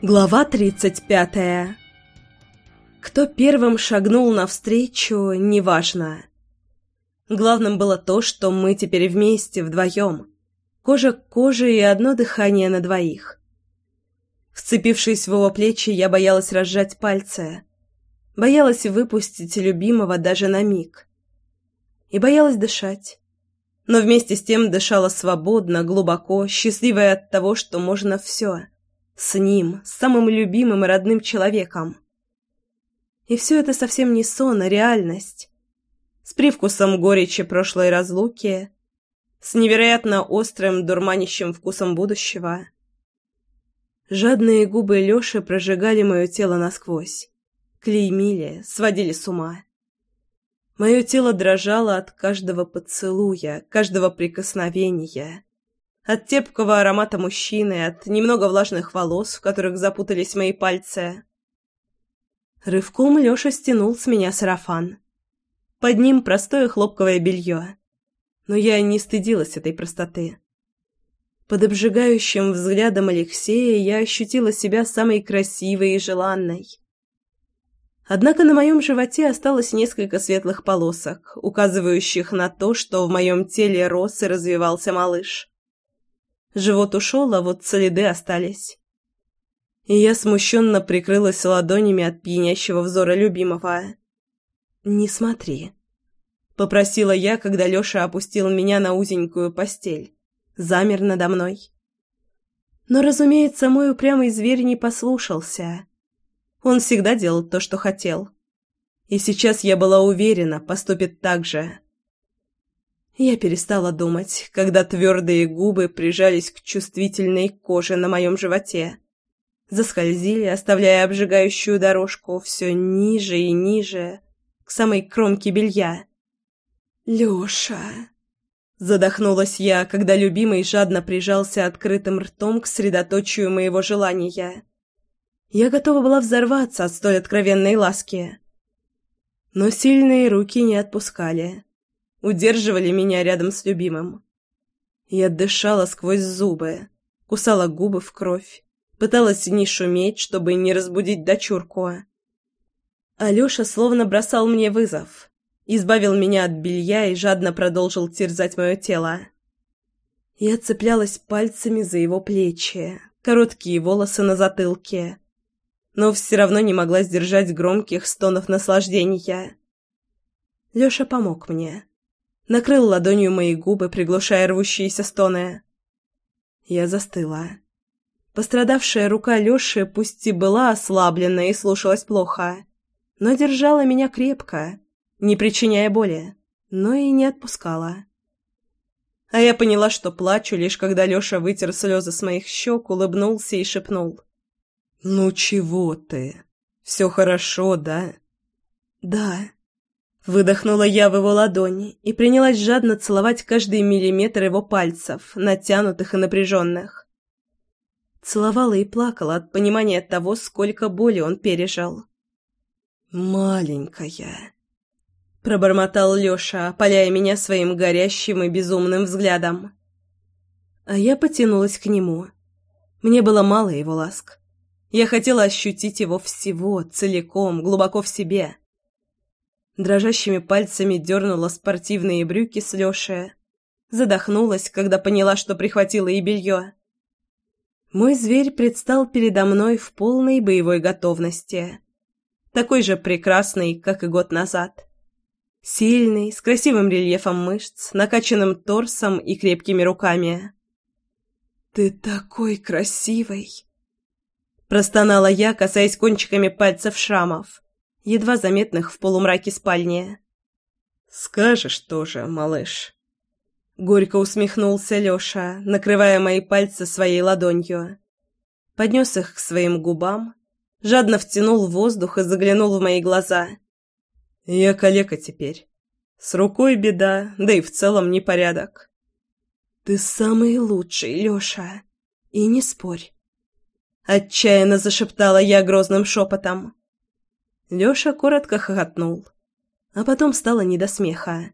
Глава тридцать пятая. Кто первым шагнул навстречу, неважно. Главным было то, что мы теперь вместе, вдвоем. Кожа к коже и одно дыхание на двоих. Вцепившись в его плечи, я боялась разжать пальцы. Боялась выпустить любимого даже на миг. И боялась дышать. Но вместе с тем дышала свободно, глубоко, счастливая от того, что можно все — с ним, с самым любимым и родным человеком. И все это совсем не сон, а реальность. С привкусом горечи прошлой разлуки, с невероятно острым, дурманящим вкусом будущего. Жадные губы Лёши прожигали мое тело насквозь, клеймили, сводили с ума. Мое тело дрожало от каждого поцелуя, каждого прикосновения. От тепкого аромата мужчины, от немного влажных волос, в которых запутались мои пальцы. Рывком Лёша стянул с меня сарафан. Под ним простое хлопковое белье. Но я не стыдилась этой простоты. Под обжигающим взглядом Алексея я ощутила себя самой красивой и желанной. Однако на моем животе осталось несколько светлых полосок, указывающих на то, что в моем теле рос и развивался малыш. Живот ушел, а вот следы остались. И я смущенно прикрылась ладонями от пьянящего взора любимого. «Не смотри», — попросила я, когда Леша опустил меня на узенькую постель. Замер надо мной. Но, разумеется, мой упрямый зверь не послушался. Он всегда делал то, что хотел. И сейчас я была уверена, поступит так же. Я перестала думать, когда твердые губы прижались к чувствительной коже на моем животе. Заскользили, оставляя обжигающую дорожку все ниже и ниже, к самой кромке белья. «Леша!» Задохнулась я, когда любимый жадно прижался открытым ртом к средоточию моего желания. Я готова была взорваться от столь откровенной ласки. Но сильные руки не отпускали удерживали меня рядом с любимым. Я дышала сквозь зубы, кусала губы в кровь, пыталась не шуметь, чтобы не разбудить дочурку. Алёша словно бросал мне вызов, избавил меня от белья и жадно продолжил терзать мое тело. Я цеплялась пальцами за его плечи, короткие волосы на затылке, но все равно не могла сдержать громких стонов наслаждения. Лёша помог мне накрыл ладонью мои губы, приглушая рвущиеся стоны. Я застыла. Пострадавшая рука Лёши пусть и была ослаблена и слушалась плохо, но держала меня крепко, не причиняя боли, но и не отпускала. А я поняла, что плачу, лишь когда Лёша вытер слезы с моих щек, улыбнулся и шепнул. «Ну чего ты? Все хорошо, да?» «Да», Выдохнула я в его ладони и принялась жадно целовать каждый миллиметр его пальцев, натянутых и напряженных. Целовала и плакала от понимания того, сколько боли он пережил. «Маленькая», — пробормотал Леша, опаляя меня своим горящим и безумным взглядом. А я потянулась к нему. Мне было мало его ласк. Я хотела ощутить его всего, целиком, глубоко в себе — дрожащими пальцами дернула спортивные брюки с Лешей. Задохнулась, когда поняла, что прихватила и белье. Мой зверь предстал передо мной в полной боевой готовности. Такой же прекрасный, как и год назад. Сильный, с красивым рельефом мышц, накачанным торсом и крепкими руками. «Ты такой красивый!» Простонала я, касаясь кончиками пальцев шрамов едва заметных в полумраке спальни. «Скажешь тоже, малыш». Горько усмехнулся Лёша, накрывая мои пальцы своей ладонью. Поднес их к своим губам, жадно втянул воздух и заглянул в мои глаза. «Я калека теперь. С рукой беда, да и в целом непорядок». «Ты самый лучший, Лёша, и не спорь». Отчаянно зашептала я грозным шепотом. Лёша коротко хохотнул, а потом стало не до смеха.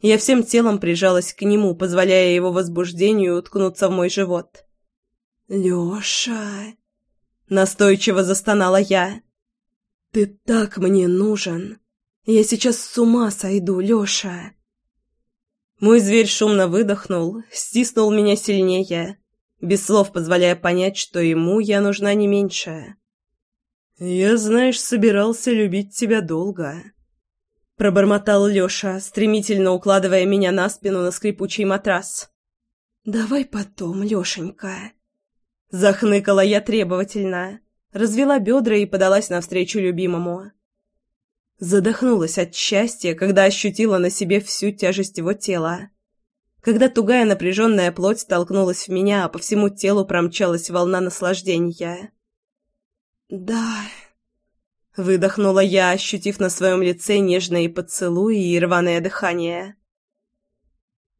Я всем телом прижалась к нему, позволяя его возбуждению уткнуться в мой живот. «Лёша!» Настойчиво застонала я. «Ты так мне нужен! Я сейчас с ума сойду, Лёша!» Мой зверь шумно выдохнул, стиснул меня сильнее, без слов позволяя понять, что ему я нужна не меньше. «Я, знаешь, собирался любить тебя долго», — пробормотал Лёша, стремительно укладывая меня на спину на скрипучий матрас. «Давай потом, Лёшенька». Захныкала я требовательно, развела бедра и подалась навстречу любимому. Задохнулась от счастья, когда ощутила на себе всю тяжесть его тела. Когда тугая напряженная плоть толкнулась в меня, а по всему телу промчалась волна наслаждения. «Да...» Выдохнула я, ощутив на своем лице нежные поцелуи и рваное дыхание.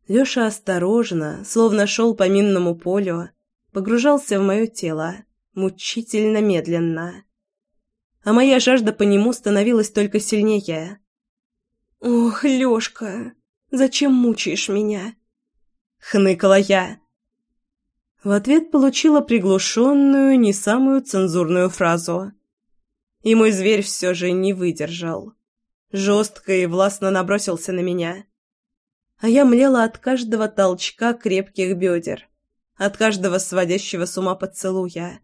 Лёша осторожно, словно шел по минному полю, погружался в мое тело, мучительно медленно. А моя жажда по нему становилась только сильнее. «Ох, Лёшка, зачем мучаешь меня?» — хныкала я. В ответ получила приглушенную, не самую цензурную фразу. И мой зверь все же не выдержал. Жестко и властно набросился на меня. А я млела от каждого толчка крепких бедер, от каждого сводящего с ума поцелуя,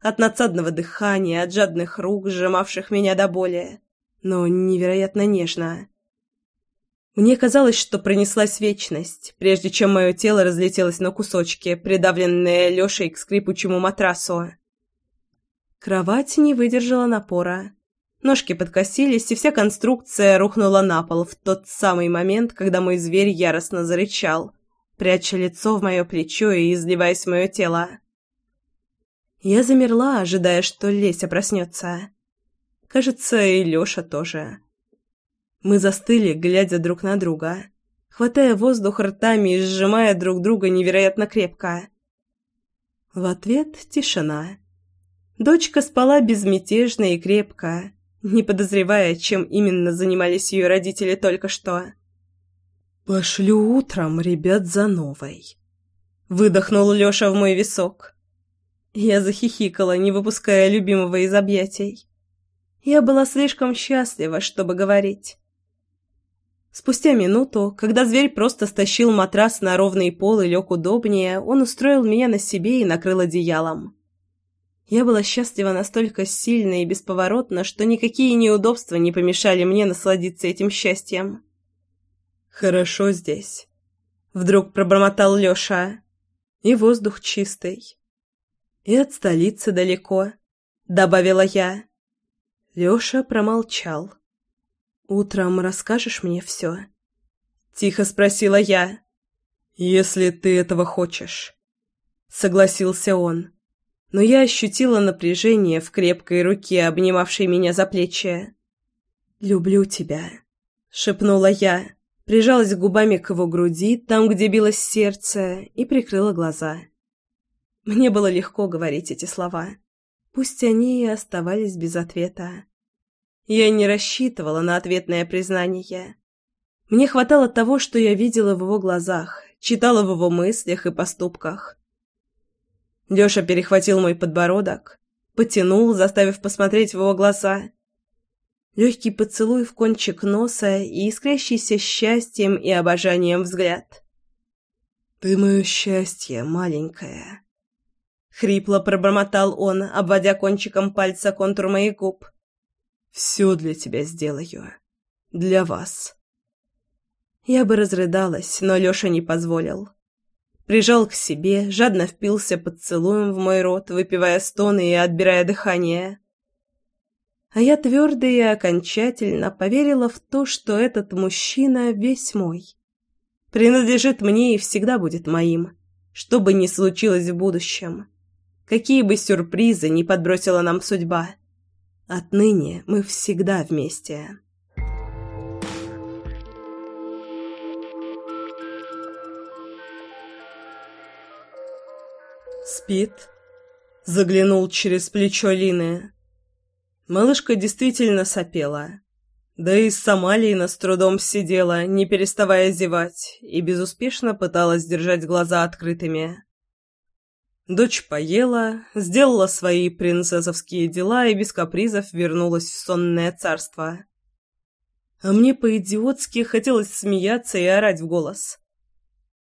от надсадного дыхания, от жадных рук, сжимавших меня до боли, но невероятно нежно. Мне казалось, что пронеслась вечность, прежде чем мое тело разлетелось на кусочки, придавленные Лешей к скрипучему матрасу. Кровать не выдержала напора. Ножки подкосились, и вся конструкция рухнула на пол в тот самый момент, когда мой зверь яростно зарычал, пряча лицо в мое плечо и изливаясь в мое тело. Я замерла, ожидая, что Леся проснется. Кажется, и Леша тоже. Мы застыли, глядя друг на друга, хватая воздух ртами и сжимая друг друга невероятно крепко. В ответ тишина. Дочка спала безмятежно и крепко, не подозревая, чем именно занимались ее родители только что. «Пошлю утром ребят за новой», — выдохнул Леша в мой висок. Я захихикала, не выпуская любимого из объятий. Я была слишком счастлива, чтобы говорить. Спустя минуту, когда зверь просто стащил матрас на ровный пол и лег удобнее, он устроил меня на себе и накрыл одеялом. Я была счастлива настолько сильно и бесповоротно, что никакие неудобства не помешали мне насладиться этим счастьем. «Хорошо здесь», — вдруг пробормотал Лёша. «И воздух чистый. И от столицы далеко», — добавила я. Лёша промолчал. «Утром расскажешь мне все?» Тихо спросила я. «Если ты этого хочешь», — согласился он. Но я ощутила напряжение в крепкой руке, обнимавшей меня за плечи. «Люблю тебя», — шепнула я, прижалась губами к его груди, там, где билось сердце, и прикрыла глаза. Мне было легко говорить эти слова. Пусть они и оставались без ответа. Я не рассчитывала на ответное признание. Мне хватало того, что я видела в его глазах, читала в его мыслях и поступках. Лёша перехватил мой подбородок, потянул, заставив посмотреть в его глаза. Легкий поцелуй в кончик носа и искрящийся счастьем и обожанием взгляд. «Ты мое счастье, маленькая», — хрипло пробормотал он, обводя кончиком пальца контур моих губ. Все для тебя сделаю. Для вас. Я бы разрыдалась, но Лёша не позволил. Прижал к себе, жадно впился поцелуем в мой рот, выпивая стоны и отбирая дыхание. А я твердо и окончательно поверила в то, что этот мужчина весь мой. Принадлежит мне и всегда будет моим, что бы ни случилось в будущем. Какие бы сюрпризы ни подбросила нам судьба. Отныне мы всегда вместе. «Спит?» — заглянул через плечо Лины. Малышка действительно сопела. Да и сама Лина с трудом сидела, не переставая зевать, и безуспешно пыталась держать глаза открытыми. Дочь поела, сделала свои принцессовские дела и без капризов вернулась в сонное царство. А мне по-идиотски хотелось смеяться и орать в голос.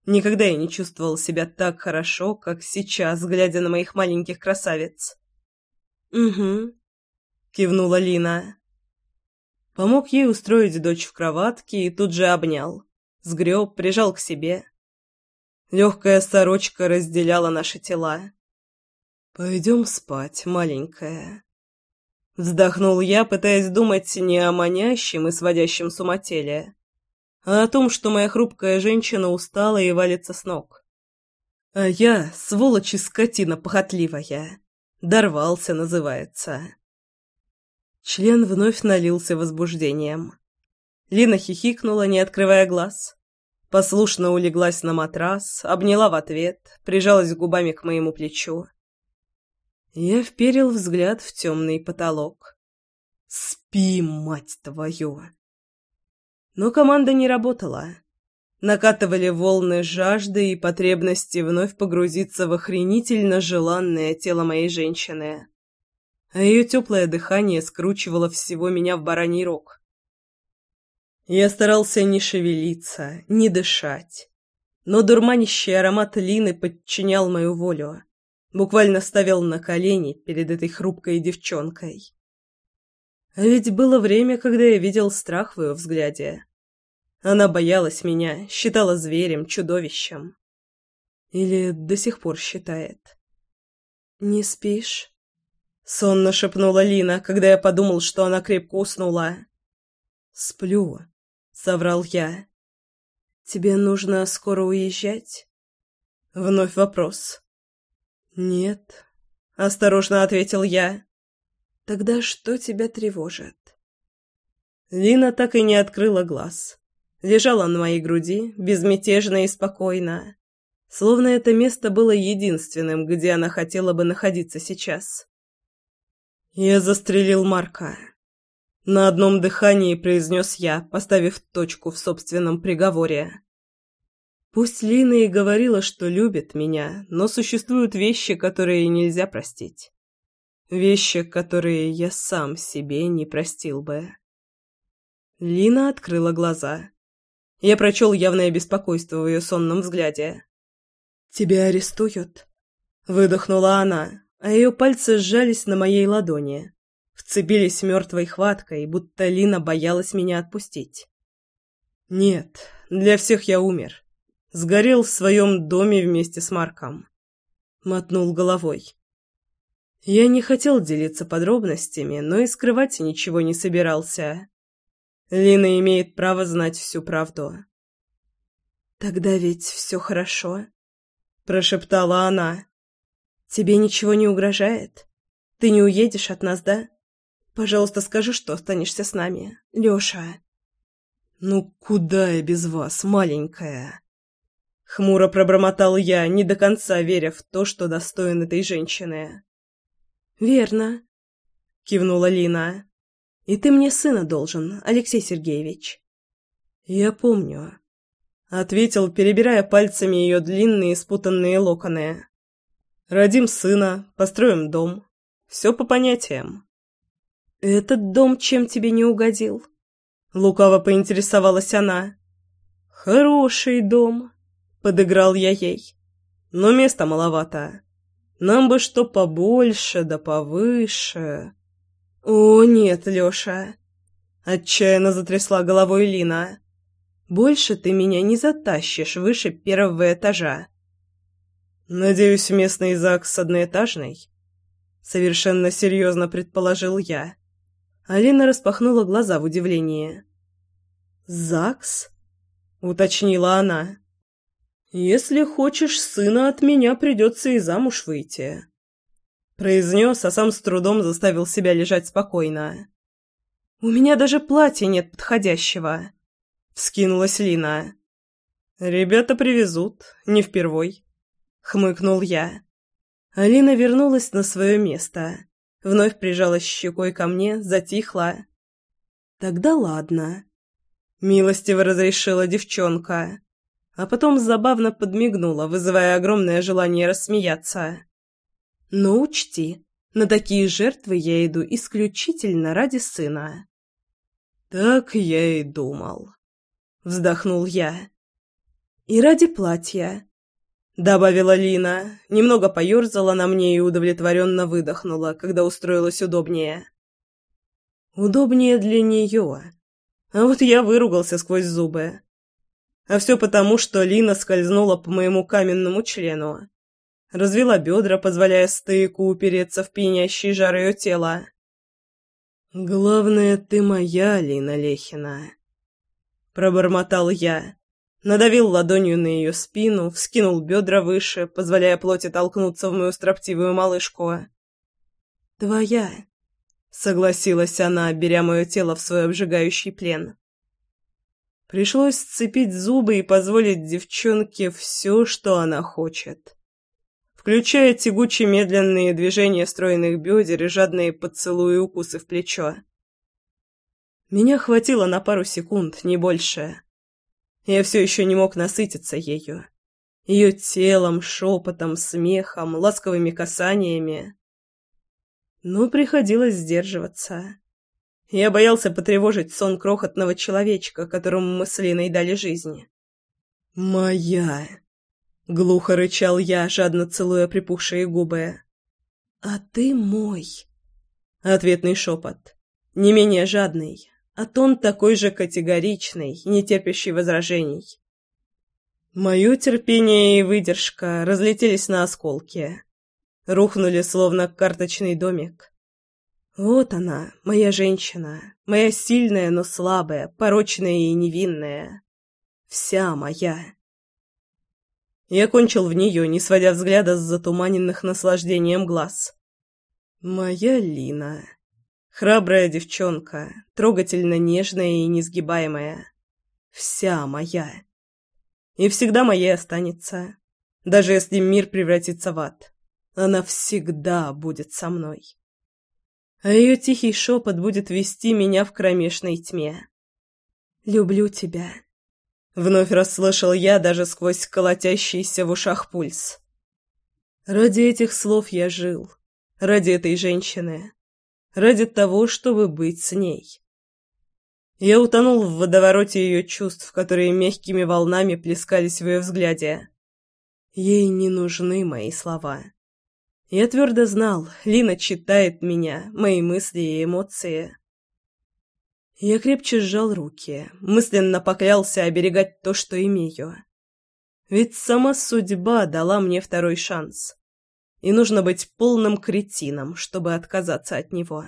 Никогда я не чувствовал себя так хорошо, как сейчас, глядя на моих маленьких красавиц. «Угу», — кивнула Лина. Помог ей устроить дочь в кроватке и тут же обнял. Сгреб, прижал к себе. Легкая сорочка разделяла наши тела. «Пойдем спать, маленькая». Вздохнул я, пытаясь думать не о манящем и сводящем с ума теле, а о том, что моя хрупкая женщина устала и валится с ног. А я, сволочь и скотина похотливая, дорвался, называется. Член вновь налился возбуждением. Лина хихикнула, не открывая глаз. Послушно улеглась на матрас, обняла в ответ, прижалась губами к моему плечу. Я вперил взгляд в темный потолок. «Спи, мать твою!» Но команда не работала. Накатывали волны жажды и потребности вновь погрузиться в охренительно желанное тело моей женщины. А ее теплое дыхание скручивало всего меня в бараний рог. Я старался не шевелиться, не дышать. Но дурманящий аромат Лины подчинял мою волю. Буквально ставил на колени перед этой хрупкой девчонкой. А ведь было время, когда я видел страх в ее взгляде. Она боялась меня, считала зверем, чудовищем. Или до сих пор считает. «Не спишь?» Сонно шепнула Лина, когда я подумал, что она крепко уснула. «Сплю», — соврал я. «Тебе нужно скоро уезжать?» Вновь вопрос. «Нет», — осторожно ответил я. Тогда что тебя тревожит? Лина так и не открыла глаз. Лежала на моей груди, безмятежно и спокойно. Словно это место было единственным, где она хотела бы находиться сейчас. «Я застрелил Марка». На одном дыхании произнес я, поставив точку в собственном приговоре. Пусть Лина и говорила, что любит меня, но существуют вещи, которые нельзя простить. Вещи, которые я сам себе не простил бы. Лина открыла глаза. Я прочел явное беспокойство в ее сонном взгляде. «Тебя арестуют?» Выдохнула она, а ее пальцы сжались на моей ладони. Вцепились мертвой хваткой, будто Лина боялась меня отпустить. «Нет, для всех я умер. Сгорел в своем доме вместе с Марком». Мотнул головой. Я не хотел делиться подробностями, но и скрывать ничего не собирался. Лина имеет право знать всю правду. «Тогда ведь все хорошо», — прошептала она. «Тебе ничего не угрожает? Ты не уедешь от нас, да? Пожалуйста, скажи, что останешься с нами, Леша». «Ну куда я без вас, маленькая?» Хмуро пробормотал я, не до конца веря в то, что достоин этой женщины. «Верно», — кивнула Лина. «И ты мне сына должен, Алексей Сергеевич». «Я помню», — ответил, перебирая пальцами ее длинные спутанные локоны. «Родим сына, построим дом. Все по понятиям». «Этот дом чем тебе не угодил?» Лукаво поинтересовалась она. «Хороший дом», — подыграл я ей. «Но места маловато. Нам бы что побольше да повыше. О, нет, Лёша. Отчаянно затрясла головой Лина. Больше ты меня не затащишь выше первого этажа. Надеюсь, местный ЗАГС одноэтажный? Совершенно серьезно предположил я. Алина распахнула глаза в удивлении. «ЗАГС?» — уточнила она. «Если хочешь сына, от меня придется и замуж выйти», — произнес, а сам с трудом заставил себя лежать спокойно. «У меня даже платья нет подходящего», — вскинулась Лина. «Ребята привезут, не впервой», — хмыкнул я. Алина вернулась на свое место, вновь прижалась щекой ко мне, затихла. «Тогда ладно», — милостиво разрешила девчонка а потом забавно подмигнула, вызывая огромное желание рассмеяться. Но учти, на такие жертвы я иду исключительно ради сына». «Так я и думал», — вздохнул я. «И ради платья», — добавила Лина, немного поерзала на мне и удовлетворенно выдохнула, когда устроилась удобнее. «Удобнее для нее. А вот я выругался сквозь зубы. А все потому, что Лина скользнула по моему каменному члену. Развела бедра, позволяя стыку упереться в пьянящий жар ее тела. «Главное, ты моя, Лина Лехина», — пробормотал я. Надавил ладонью на ее спину, вскинул бедра выше, позволяя плоти толкнуться в мою строптивую малышку. «Твоя», — согласилась она, беря мое тело в свой обжигающий плен. Пришлось сцепить зубы и позволить девчонке все, что она хочет включая тягучие медленные движения стройных бедер и жадные поцелуи и укусы в плечо. Меня хватило на пару секунд, не больше. Я все еще не мог насытиться ею. Ее телом, шепотом, смехом, ласковыми касаниями. Но приходилось сдерживаться. Я боялся потревожить сон крохотного человечка, которому мы с Линой дали жизнь. «Моя!» Глухо рычал я, жадно целуя припухшие губы. «А ты мой!» Ответный шепот. Не менее жадный, а тон такой же категоричный, не терпящий возражений. Мое терпение и выдержка разлетелись на осколки. Рухнули, словно карточный домик. Вот она, моя женщина, моя сильная, но слабая, порочная и невинная. Вся моя. Я кончил в нее, не сводя взгляда с затуманенных наслаждением глаз. Моя Лина. Храбрая девчонка, трогательно нежная и несгибаемая. Вся моя. И всегда моей останется. Даже если мир превратится в ад. Она всегда будет со мной. А ее тихий шепот будет вести меня в кромешной тьме. «Люблю тебя», Вновь расслышал я даже сквозь колотящийся в ушах пульс. Ради этих слов я жил. Ради этой женщины. Ради того, чтобы быть с ней. Я утонул в водовороте ее чувств, которые мягкими волнами плескались в ее взгляде. Ей не нужны мои слова. Я твердо знал, Лина читает меня, мои мысли и эмоции. Я крепче сжал руки, мысленно поклялся оберегать то, что имею. Ведь сама судьба дала мне второй шанс. И нужно быть полным кретином, чтобы отказаться от него.